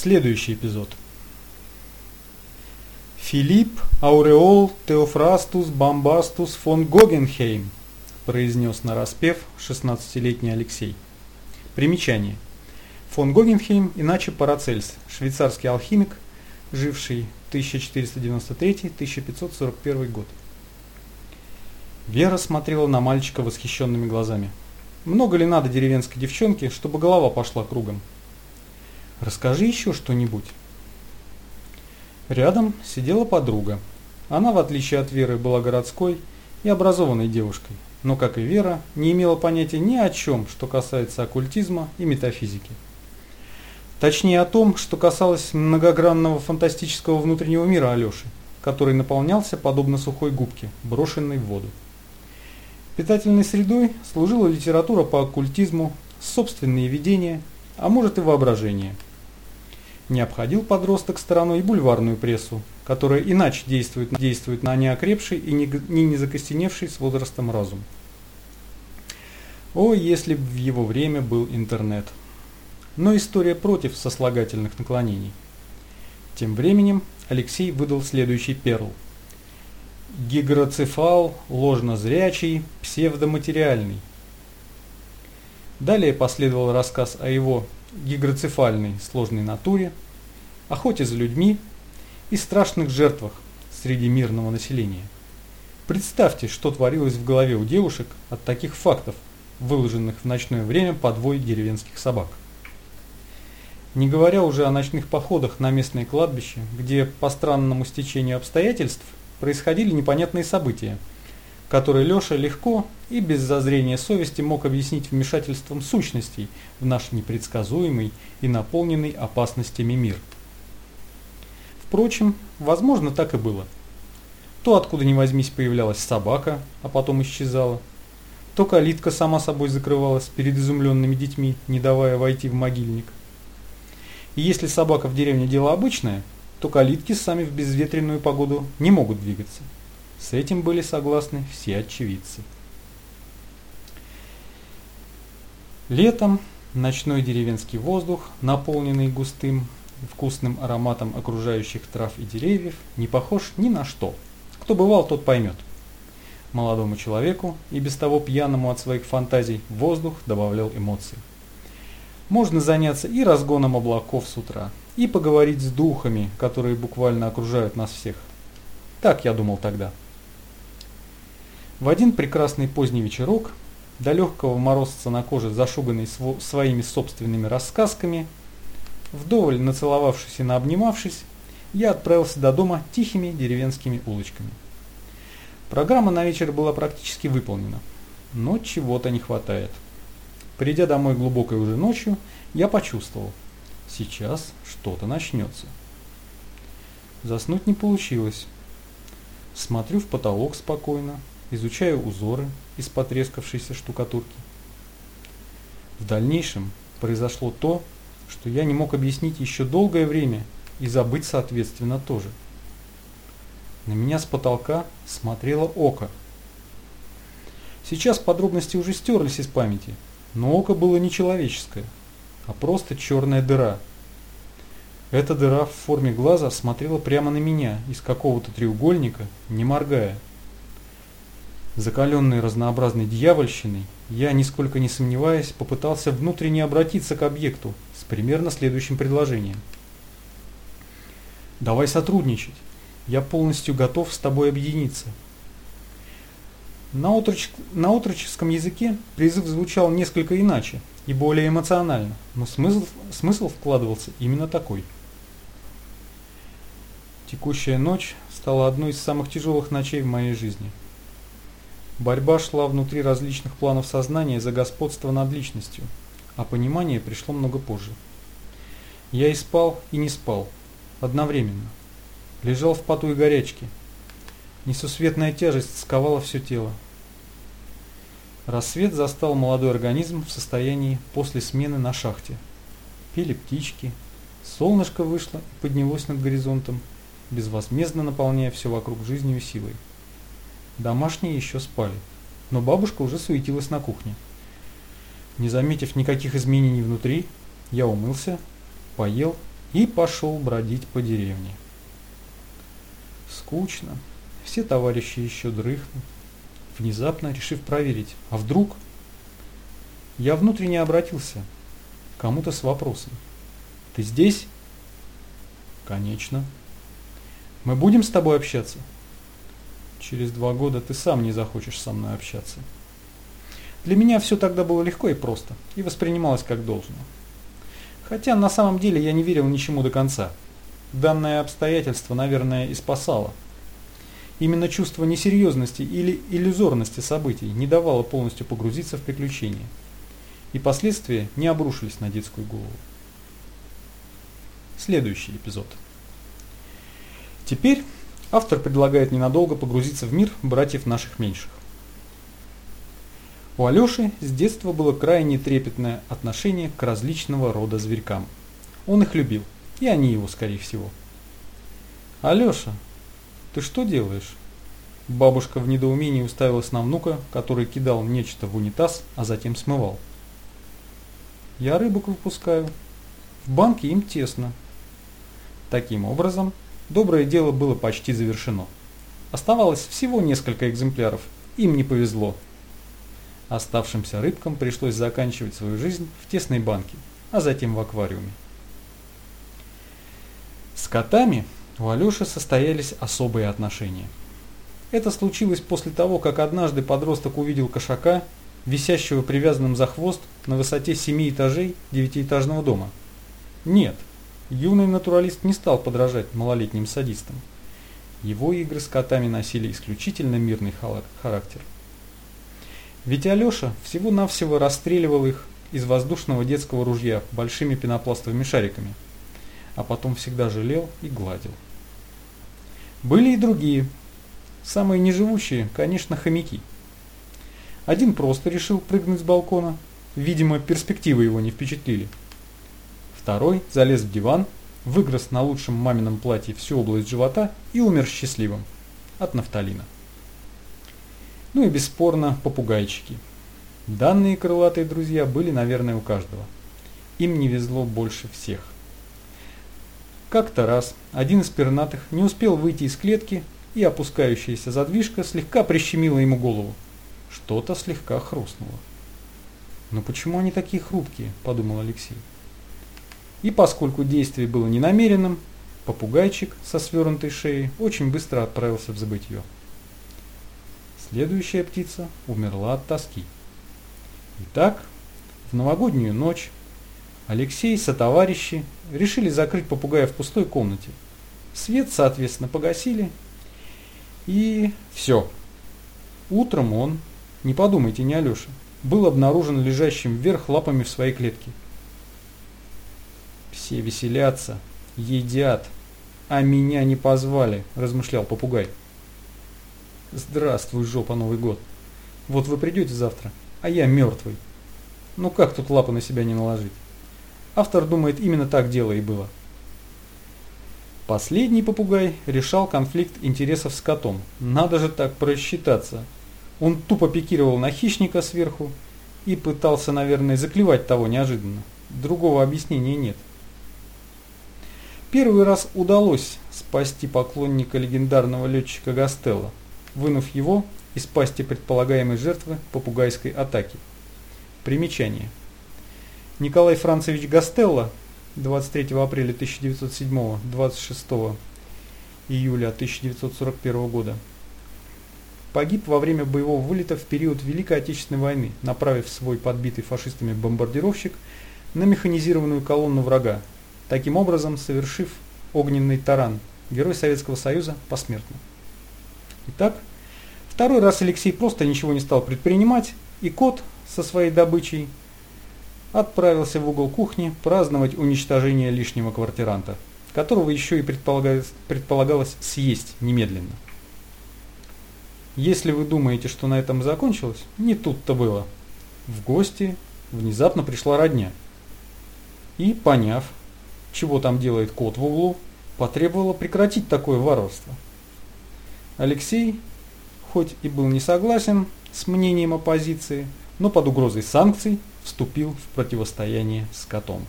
Следующий эпизод. Филипп Ауреол Теофрастус Бомбастус фон Гогенхейм, произнес нараспев 16-летний Алексей. Примечание. Фон Гогенхейм, иначе Парацельс, швейцарский алхимик, живший 1493-1541 год. Вера смотрела на мальчика восхищенными глазами. Много ли надо деревенской девчонке, чтобы голова пошла кругом? Расскажи еще что-нибудь. Рядом сидела подруга. Она, в отличие от Веры, была городской и образованной девушкой, но, как и Вера, не имела понятия ни о чем, что касается оккультизма и метафизики. Точнее о том, что касалось многогранного фантастического внутреннего мира Алёши, который наполнялся подобно сухой губке, брошенной в воду. Питательной средой служила литература по оккультизму, собственные видения, а может и воображение – не обходил подросток стороной и бульварную прессу, которая иначе действует, действует на неокрепший и не, не, не закостеневший с возрастом разум. О, если бы в его время был интернет. Но история против сослагательных наклонений. Тем временем Алексей выдал следующий перл. Гигроцефал, ложнозрячий, псевдоматериальный. Далее последовал рассказ о его гигроцефальной сложной натуре, охоте за людьми и страшных жертвах среди мирного населения. Представьте, что творилось в голове у девушек от таких фактов, выложенных в ночное время подвой деревенских собак. Не говоря уже о ночных походах на местное кладбище, где по странному стечению обстоятельств происходили непонятные события – который Леша легко и без зазрения совести мог объяснить вмешательством сущностей в наш непредсказуемый и наполненный опасностями мир. Впрочем, возможно так и было. То откуда ни возьмись появлялась собака, а потом исчезала, то калитка сама собой закрывалась перед изумленными детьми, не давая войти в могильник. И если собака в деревне дело обычное, то калитки сами в безветренную погоду не могут двигаться. С этим были согласны все очевидцы. Летом ночной деревенский воздух, наполненный густым вкусным ароматом окружающих трав и деревьев, не похож ни на что. Кто бывал, тот поймет. Молодому человеку и без того пьяному от своих фантазий воздух добавлял эмоций. Можно заняться и разгоном облаков с утра, и поговорить с духами, которые буквально окружают нас всех. Так я думал тогда. В один прекрасный поздний вечерок, до легкого морозца на коже, зашуганный своими собственными рассказками, вдоволь нацеловавшись и наобнимавшись, я отправился до дома тихими деревенскими улочками. Программа на вечер была практически выполнена, но чего-то не хватает. Придя домой глубокой уже ночью, я почувствовал, сейчас что-то начнется. Заснуть не получилось. Смотрю в потолок спокойно, изучаю узоры из потрескавшейся штукатурки. В дальнейшем произошло то, что я не мог объяснить еще долгое время и забыть соответственно тоже. На меня с потолка смотрело око. Сейчас подробности уже стерлись из памяти, но око было не человеческое, а просто черная дыра. Эта дыра в форме глаза смотрела прямо на меня из какого-то треугольника, не моргая. Закаленный разнообразной дьявольщиной, я, нисколько не сомневаясь, попытался внутренне обратиться к объекту с примерно следующим предложением. «Давай сотрудничать. Я полностью готов с тобой объединиться». На, отроч... на отроческом языке призыв звучал несколько иначе и более эмоционально, но смысл, смысл вкладывался именно такой. Текущая ночь стала одной из самых тяжелых ночей в моей жизни – Борьба шла внутри различных планов сознания за господство над личностью, а понимание пришло много позже. Я и спал, и не спал. Одновременно. Лежал в поту и горячке. Несусветная тяжесть сковала все тело. Рассвет застал молодой организм в состоянии после смены на шахте. Пели птички. Солнышко вышло и поднялось над горизонтом, безвозмездно наполняя все вокруг жизнью и силой. Домашние еще спали, но бабушка уже суетилась на кухне. Не заметив никаких изменений внутри, я умылся, поел и пошел бродить по деревне. Скучно, все товарищи еще дрыхнут. Внезапно решив проверить, а вдруг? Я внутренне обратился кому-то с вопросом. Ты здесь? Конечно. Мы будем с тобой общаться? Через два года ты сам не захочешь со мной общаться. Для меня все тогда было легко и просто, и воспринималось как должное. Хотя на самом деле я не верил ничему до конца. Данное обстоятельство, наверное, и спасало. Именно чувство несерьезности или иллюзорности событий не давало полностью погрузиться в приключения. И последствия не обрушились на детскую голову. Следующий эпизод. Теперь автор предлагает ненадолго погрузиться в мир братьев наших меньших. У Алёши с детства было крайне трепетное отношение к различного рода зверькам. Он их любил, и они его, скорее всего. «Алёша, ты что делаешь?» Бабушка в недоумении уставилась на внука, который кидал нечто в унитаз, а затем смывал. «Я рыбок выпускаю. В банке им тесно». Таким образом, доброе дело было почти завершено. Оставалось всего несколько экземпляров, им не повезло. Оставшимся рыбкам пришлось заканчивать свою жизнь в тесной банке, а затем в аквариуме. С котами у Алёши состоялись особые отношения. Это случилось после того, как однажды подросток увидел кошака, висящего привязанным за хвост на высоте семи этажей девятиэтажного дома. Нет, юный натуралист не стал подражать малолетним садистам. Его игры с котами носили исключительно мирный характер. Ведь Алеша всего-навсего расстреливал их из воздушного детского ружья большими пенопластовыми шариками, а потом всегда жалел и гладил. Были и другие. Самые неживущие, конечно, хомяки. Один просто решил прыгнуть с балкона, видимо, перспективы его не впечатлили. Второй залез в диван, выгрыз на лучшем мамином платье всю область живота и умер счастливым от нафталина. Ну и бесспорно попугайчики. Данные крылатые друзья были, наверное, у каждого. Им не везло больше всех. Как-то раз один из пернатых не успел выйти из клетки, и опускающаяся задвижка слегка прищемила ему голову. Что-то слегка хрустнуло. «Но почему они такие хрупкие?» – подумал Алексей. И поскольку действие было ненамеренным, попугайчик со свернутой шеей очень быстро отправился в забытье. Следующая птица умерла от тоски. Итак, в новогоднюю ночь Алексей со товарищи решили закрыть попугая в пустой комнате. Свет, соответственно, погасили. И все. Утром он, не подумайте, не Алеша, был обнаружен лежащим вверх лапами в своей клетке. Все веселятся, едят, а меня не позвали, размышлял попугай. Здравствуй, жопа, Новый год. Вот вы придете завтра, а я мертвый. Ну как тут лапы на себя не наложить? Автор думает, именно так дело и было. Последний попугай решал конфликт интересов с котом. Надо же так просчитаться. Он тупо пикировал на хищника сверху и пытался, наверное, заклевать того неожиданно. Другого объяснения нет. Первый раз удалось спасти поклонника легендарного летчика Гастелла вынув его из пасти предполагаемой жертвы попугайской атаки. Примечание. Николай Францевич Гастелло 23 апреля 1907 26 июля 1941 года погиб во время боевого вылета в период Великой Отечественной войны, направив свой подбитый фашистами бомбардировщик на механизированную колонну врага, таким образом совершив огненный таран, герой Советского Союза посмертно. Итак, второй раз Алексей просто ничего не стал предпринимать, и кот со своей добычей отправился в угол кухни праздновать уничтожение лишнего квартиранта, которого еще и предполагалось, предполагалось съесть немедленно. Если вы думаете, что на этом закончилось, не тут-то было. В гости внезапно пришла родня. И, поняв, чего там делает кот в углу, потребовала прекратить такое варварство – Алексей, хоть и был не согласен с мнением оппозиции, но под угрозой санкций вступил в противостояние с котом.